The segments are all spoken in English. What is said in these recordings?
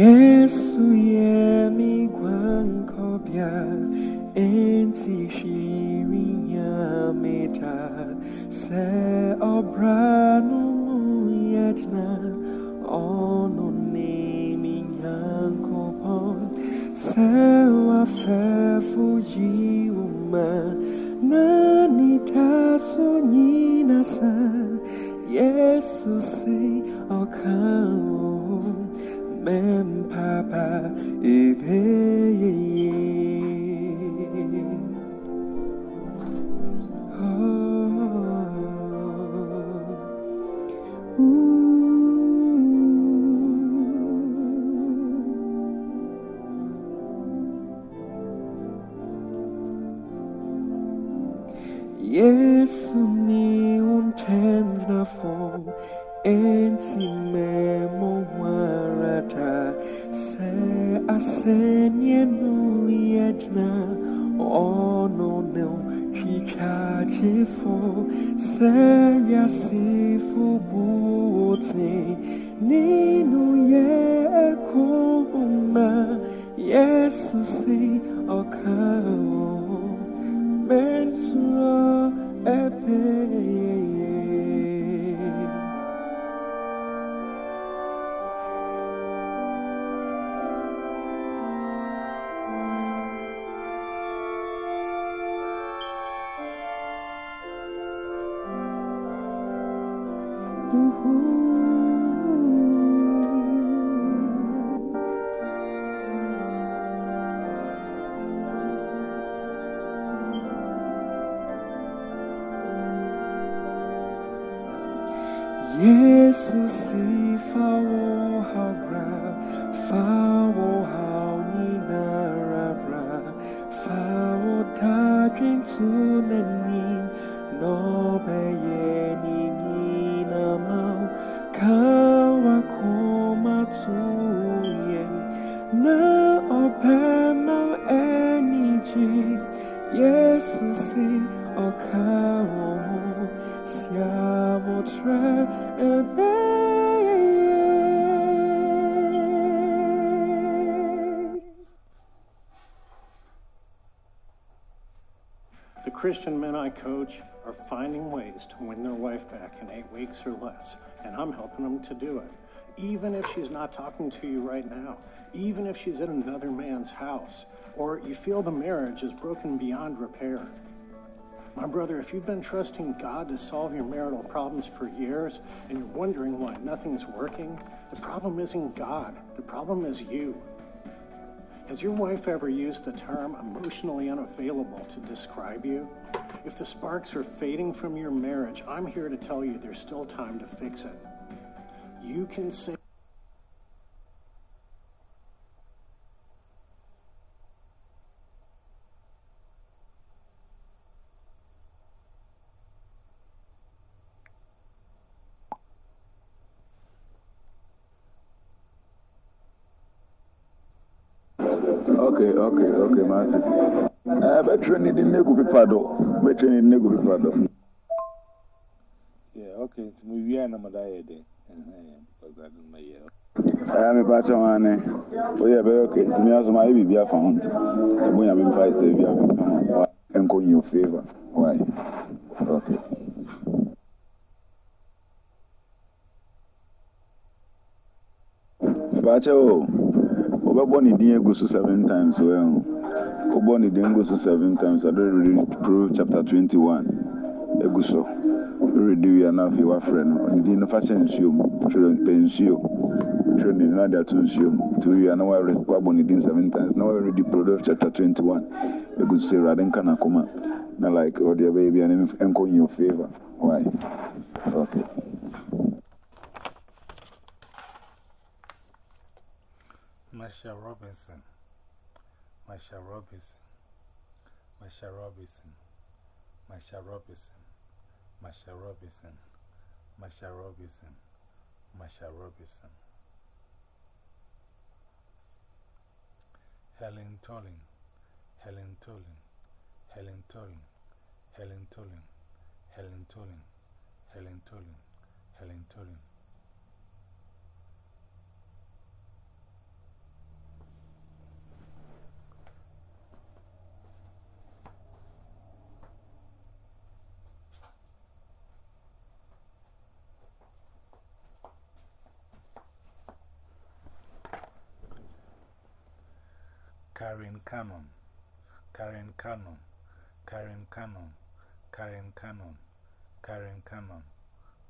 Yesu yemi kwankobia enti shiri nyameta se obranu yetna ono nemi nyankopon se wafefu jiuma nani taso nyinasa Yesu se okao mem papa ipe oh. Yesu ni un tender form Entime warata se asenye no yetna ono no chikachifo se yasifu buote ninu ye ekuma Yesu si okao mensura epeye Jesus Christian men I coach are finding ways to win their wife back in eight weeks or less, and I'm helping them to do it. Even if she's not talking to you right now, even if she's in another man's house, or you feel the marriage is broken beyond repair. My brother, if you've been trusting God to solve your marital problems for years and you're wondering why nothing's working, the problem isn't God, the problem is you. Has your wife ever used the term emotionally unavailable to describe you? If the sparks are fading from your marriage, I'm here to tell you there's still time to fix it. You can say, Okay, okay, okay, Martin. Uh, better need the nego pipado. Better need nego pipado. Yeah, okay, it's me. We are not my day. Because I don't know yet. I am a patch on it. Oh, yeah, very okay. To me, as my baby, I found. The boy, I've been five, save you. And call you favor. Why? Okay. Bacha, oh. Obabọ ne din seven times well. Obọ ne din seven times. I don't read Proverbs chapter twenty-one. Egu so. Read wi na afi wa frɛ no. Ne din no fa mu. Twerɛ mpɛ nsuo. Twerɛ ne na de ato mu. To wi na wa wabɔ ne din seven times. Na wa read Proverbs chapter twenty-one. Egu so sɛ Awurade nka na koma. Na like ɔde ɛbɛyɛ bi a ne nkɔ o favour. Why? Okay. Masha Robinson. Masha Robinson. Masha Robinson. Masha Robinson. Masha Robinson. Masha Robinson. Masha Robinson. Helen Tolling. Helen Tolling. Helen Tolling. Helen Tolling. Helen Tolling. Helen Tolling. Helen Tolling. Karen Cannon, Karen Cannon, Karen Cannon, Karen Cannon, Karen Cannon,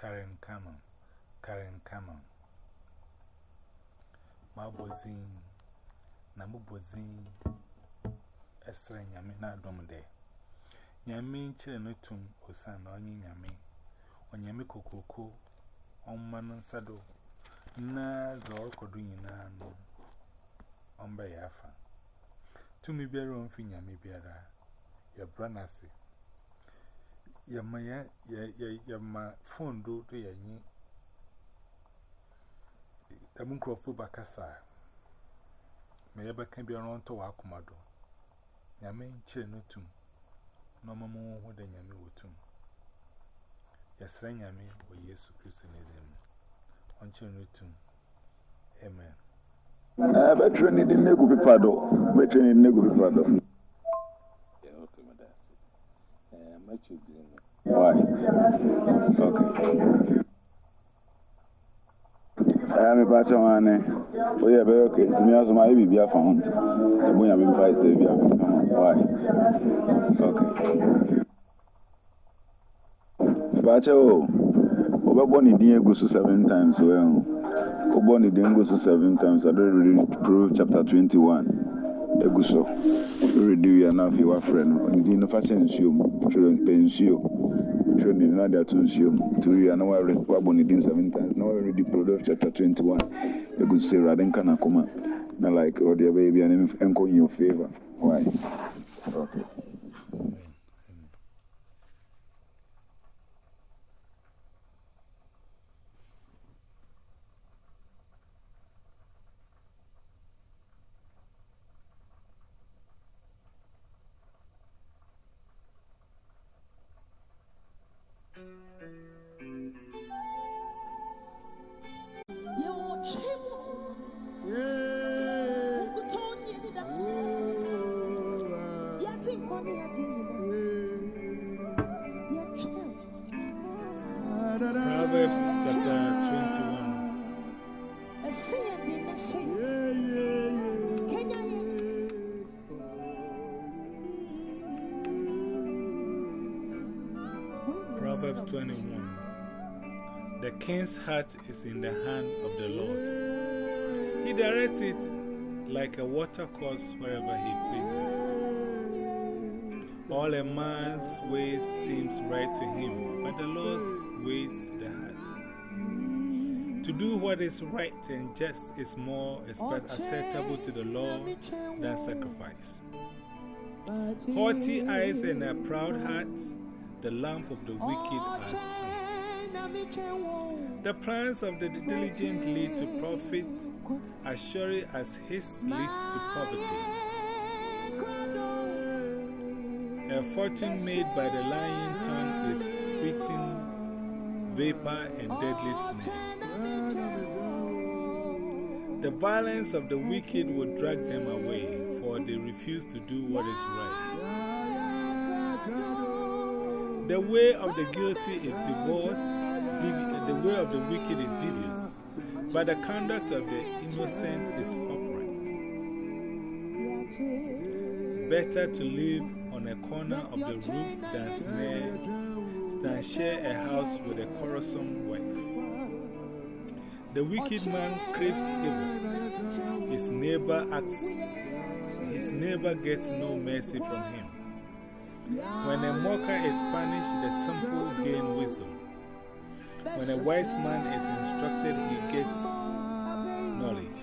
Karen Cannon, Karen Cannon. Mabozin, Namubozin, Esra Yami na Domde. Yami chile no tum osan onye Yami, Onyami kokoko, Omman Sado, na Zorkodu Yinano, Omba Yafa. to me bear on finger, maybe other. Your brannasy. Your my your my phone do to your knee. The moon crop for Bacassa. May ever can be around to Wakumado. Yamin chill no tomb. No mamma would then yammy would tomb. Yes, I yammy, or yes, Christianism. On chill no tomb. Amen. Uh, but training the nego be pado. But training the nego be pado. Yeah, okay, my dad. Uh, my children. Why? Okay. I am a patch on one. Oh, yeah, very okay. To me, as my baby be a found. The boy, I'm in five, say, be a Why? Okay. Patch, oh, over Bonnie Dean goes to seven times. Well, Bonnie Dean goes to seven times. I don't read Proverbs chapter 21. Eguso, read you enough, your friend. You didn't fasten you, pension. Training another to assume to you. Know I read Wabonidin seven times. Now I read the Proverbs chapter 21. You could say, Raden Kanakuma. Not like, oh, dear baby, and I'm in your favor. Why? Okay. Proverbs 21 The king's heart is in the hand of the Lord. He directs it like a watercourse wherever he pleases. All a man's ways seems right to him, but the Lord's ways the heart. To do what is right and just is more acceptable to the Lord than sacrifice. Haughty eyes and a proud heart the lamp of the wicked are seen. The plans of the diligent lead to profit, as surely as his leads to poverty. A fortune made by the lying tongue is fleeting vapor and deadly snare. The violence of the wicked will drag them away, for they refuse to do what is right. The way of the guilty is divorce, the way of the wicked is devious, but the conduct of the innocent is upright. Better to live on a corner of the roof than, snare, than share a house with a quarrelsome wife. The wicked man craves evil. His neighbor acts, his neighbor gets no mercy from him. When a mocker is punished, the simple gain wisdom. When a wise man is instructed, he gets knowledge.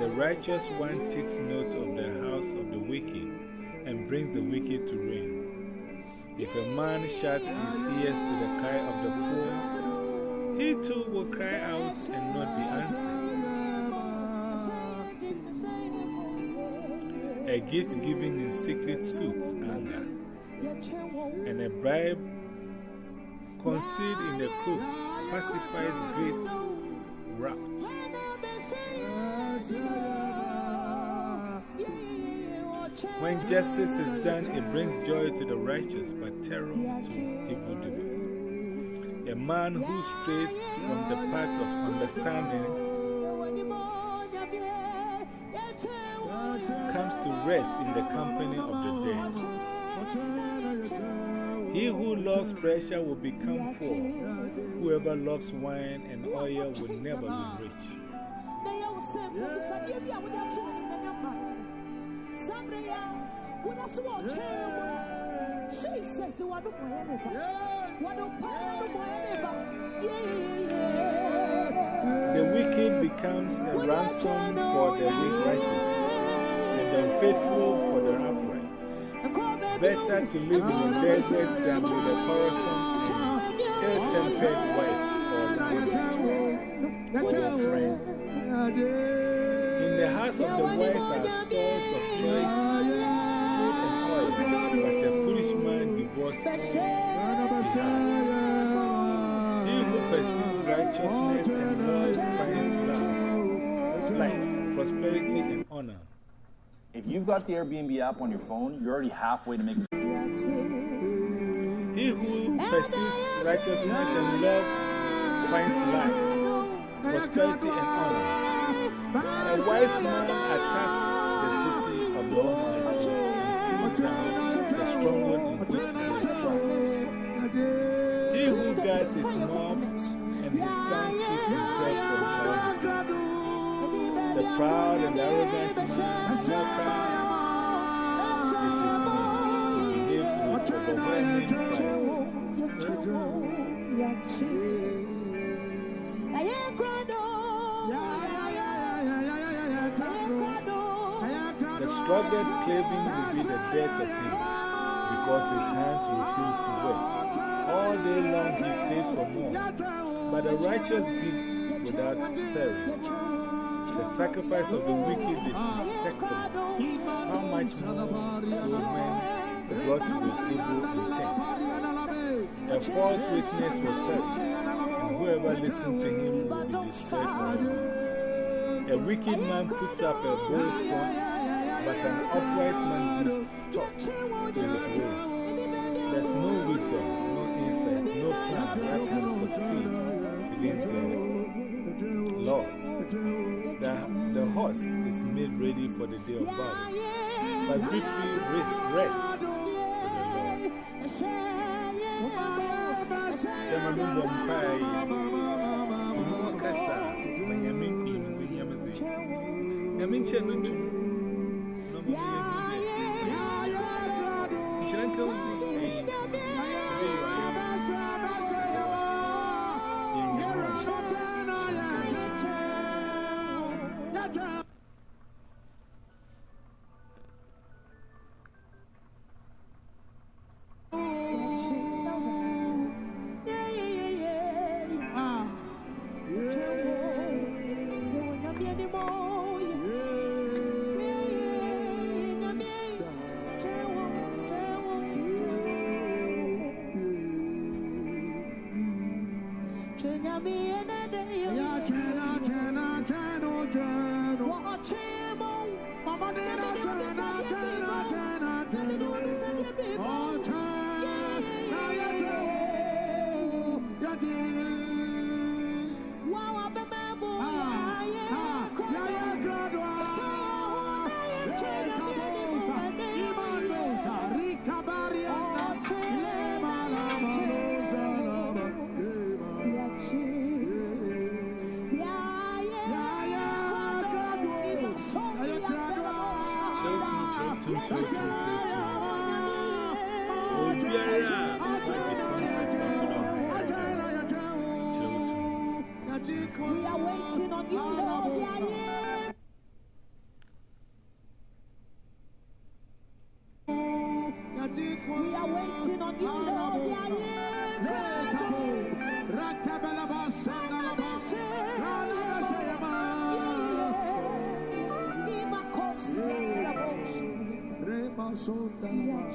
The righteous one takes note of the house of the wicked and brings the wicked to ruin. If a man shuts his ears to the cry of the poor, he too will cry out and not be answered. A gift given in secret suits anger, and a bribe concealed in the crook pacifies great wrath. When justice is done, it brings joy to the righteous, but terror to evildoers. A man who strays from the path of understanding comes to rest in the company of the dead. He who loves pressure will become poor. Whoever loves wine and oil will never be rich. The The wicked becomes a ransom for the righteous, and faithful for the upright. Better to live in the desert than with a quarrelsome ill-tempered wife or lover, or friend. In the house of the wise are stores of choice food and oil, but a foolish man divorces. He who pursues righteousness and love finds love, life, prosperity, and. If you've got the Airbnb app on your phone, you're already halfway to making. He who pursues righteousness and love finds life, prosperity, and honor. A wise man attacks the city of stronghold and arrogant is. The claving will be the death of him, because his hands refuse to work. All day long he prays for more, but the righteous give without sparing. The sacrifice of the wicked is detestable. How much more will men brought with evil intent? A false witness will perish, and whoever listens to him will be destroyed. A wicked man puts up a bold front, but an upright man gives thought to his ways. There's no wisdom, no insight, no plan that can succeed against the Lord. The, the horse is made ready for the day of battle, but victory rests, with the Lord. Yama Mama did not turn, not We are waiting on you, Lord. Are waiting on you, Lord. Rema sonda la